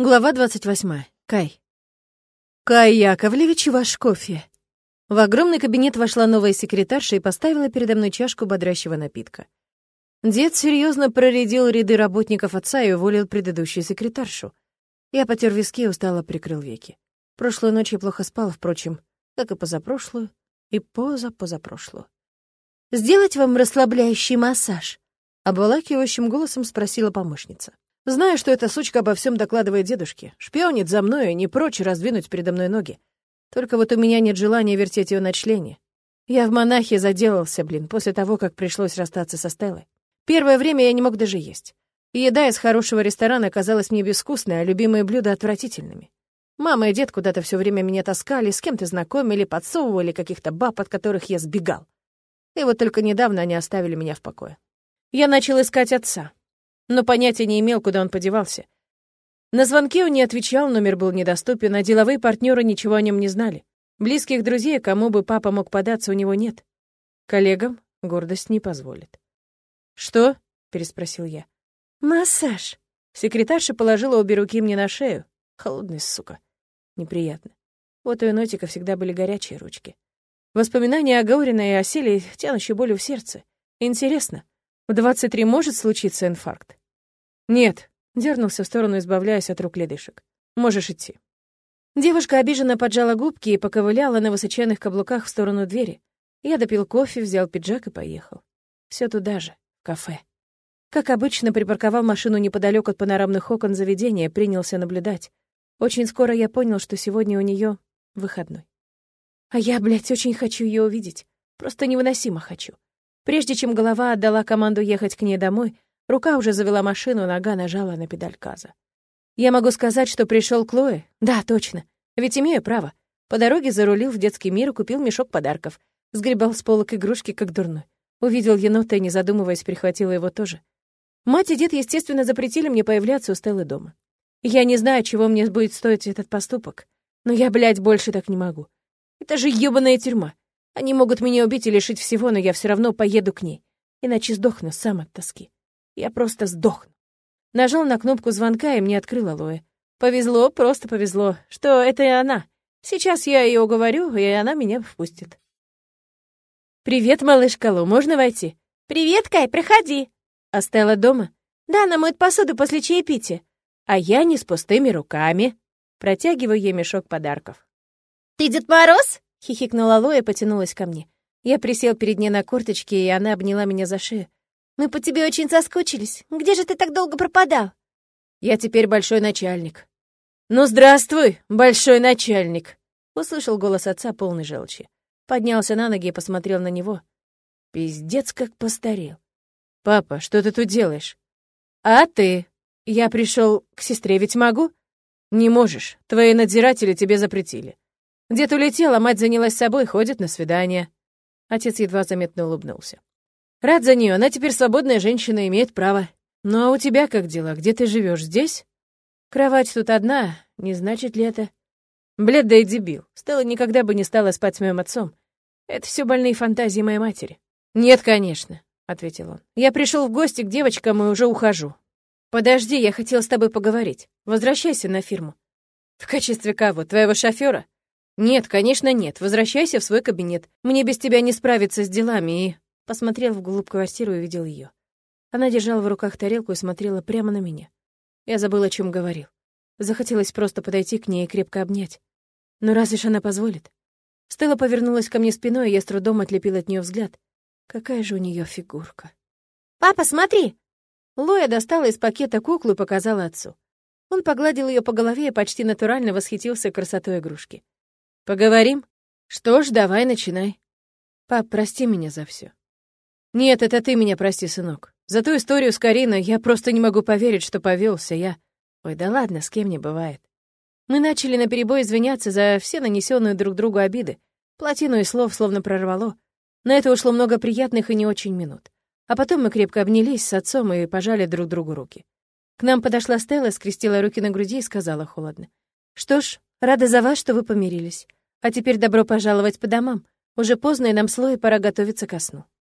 Глава 28. Кай. «Кай Яковлевич, ваш кофе». В огромный кабинет вошла новая секретарша и поставила передо мной чашку бодрящего напитка. Дед серьезно проредил ряды работников отца и уволил предыдущую секретаршу. Я потер виски и устало прикрыл веки. Прошлую ночь я плохо спал, впрочем, как и позапрошлую, и поза-позапрошлую. «Сделать вам расслабляющий массаж?» — обволакивающим голосом спросила помощница. Знаю, что эта сучка обо всем докладывает дедушке, шпионит за мной и не прочь раздвинуть передо мной ноги. Только вот у меня нет желания вертеть ее на члене. Я в монахе заделался, блин, после того, как пришлось расстаться со Стеллой. Первое время я не мог даже есть. еда из хорошего ресторана казалась мне безвкусной, а любимые блюда отвратительными. Мама и дед куда-то все время меня таскали, с кем-то знакомили, подсовывали каких-то баб, от которых я сбегал. И вот только недавно они оставили меня в покое. Я начал искать отца но понятия не имел, куда он подевался. На звонки он не отвечал, номер был недоступен, а деловые партнеры ничего о нем не знали. Близких друзей, кому бы папа мог податься, у него нет. Коллегам гордость не позволит. «Что?» — переспросил я. «Массаж». Секретарша положила обе руки мне на шею. Холодная сука. Неприятно. Вот у Энотика всегда были горячие ручки. Воспоминания о Гаурина и о Селе тянущей болью в сердце. Интересно, в 23 может случиться инфаркт? «Нет», — дернулся в сторону, избавляясь от рук ледышек. «Можешь идти». Девушка обиженно поджала губки и поковыляла на высоченных каблуках в сторону двери. Я допил кофе, взял пиджак и поехал. Все туда же, в кафе. Как обычно, припарковал машину неподалеку от панорамных окон заведения, принялся наблюдать. Очень скоро я понял, что сегодня у нее выходной. А я, блядь, очень хочу ее увидеть. Просто невыносимо хочу. Прежде чем голова отдала команду ехать к ней домой, Рука уже завела машину, нога нажала на педаль газа. Я могу сказать, что пришел Клое? Да, точно. Ведь имею право. По дороге зарулил в детский мир и купил мешок подарков. Сгребал с полок игрушки, как дурной. Увидел енота и, не задумываясь, прихватила его тоже. Мать и дед, естественно, запретили мне появляться у Стеллы дома. Я не знаю, чего мне будет стоить этот поступок, но я, блядь, больше так не могу. Это же ёбаная тюрьма. Они могут меня убить и лишить всего, но я все равно поеду к ней. Иначе сдохну сам от тоски. Я просто сдохну. Нажал на кнопку звонка, и мне открыла Лоя. Повезло, просто повезло, что это и она. Сейчас я ее уговорю, и она меня впустит. «Привет, малышка Лу, можно войти?» «Привет, Кай, приходи!» «А Стелла дома?» «Да, она моет посуду после чаепития». «А я не с пустыми руками». Протягиваю ей мешок подарков. «Ты Дед Мороз?» — хихикнула Лоя и потянулась ко мне. Я присел перед ней на корточки, и она обняла меня за шею. Мы по тебе очень соскучились. Где же ты так долго пропадал?» «Я теперь большой начальник». «Ну, здравствуй, большой начальник!» Услышал голос отца полный желчи. Поднялся на ноги и посмотрел на него. Пиздец, как постарел. «Папа, что ты тут делаешь?» «А ты? Я пришел к сестре, ведь могу?» «Не можешь. Твои надзиратели тебе запретили. Дед улетел, а мать занялась собой, ходит на свидание». Отец едва заметно улыбнулся. Рад за нее, она теперь свободная женщина, имеет право. Ну а у тебя как дела? Где ты живешь? Здесь? Кровать тут одна, не значит ли это? Блед, да и дебил. Стелла никогда бы не стала спать с моим отцом. Это все больные фантазии моей матери. Нет, конечно, ответил он. Я пришел в гости к девочкам и уже ухожу. Подожди, я хотел с тобой поговорить. Возвращайся на фирму. В качестве кого? Твоего шофера? Нет, конечно, нет. Возвращайся в свой кабинет. Мне без тебя не справиться с делами и Посмотрел вглубь квартиру и увидел ее. Она держала в руках тарелку и смотрела прямо на меня. Я забыл, о чем говорил. Захотелось просто подойти к ней и крепко обнять. Но разве ж она позволит? Стелла повернулась ко мне спиной, и я с трудом отлепил от нее взгляд. Какая же у нее фигурка. «Папа, смотри!» Лоя достала из пакета куклу и показала отцу. Он погладил ее по голове и почти натурально восхитился красотой игрушки. «Поговорим? Что ж, давай, начинай. Пап, прости меня за все. «Нет, это ты меня прости, сынок. За ту историю с Кариной я просто не могу поверить, что повелся я. Ой, да ладно, с кем не бывает. Мы начали наперебой извиняться за все нанесенные друг другу обиды. Плотину и слов словно прорвало. На это ушло много приятных и не очень минут. А потом мы крепко обнялись с отцом и пожали друг другу руки. К нам подошла Стелла, скрестила руки на груди и сказала холодно. «Что ж, рада за вас, что вы помирились. А теперь добро пожаловать по домам. Уже поздно, и нам слое пора готовиться ко сну».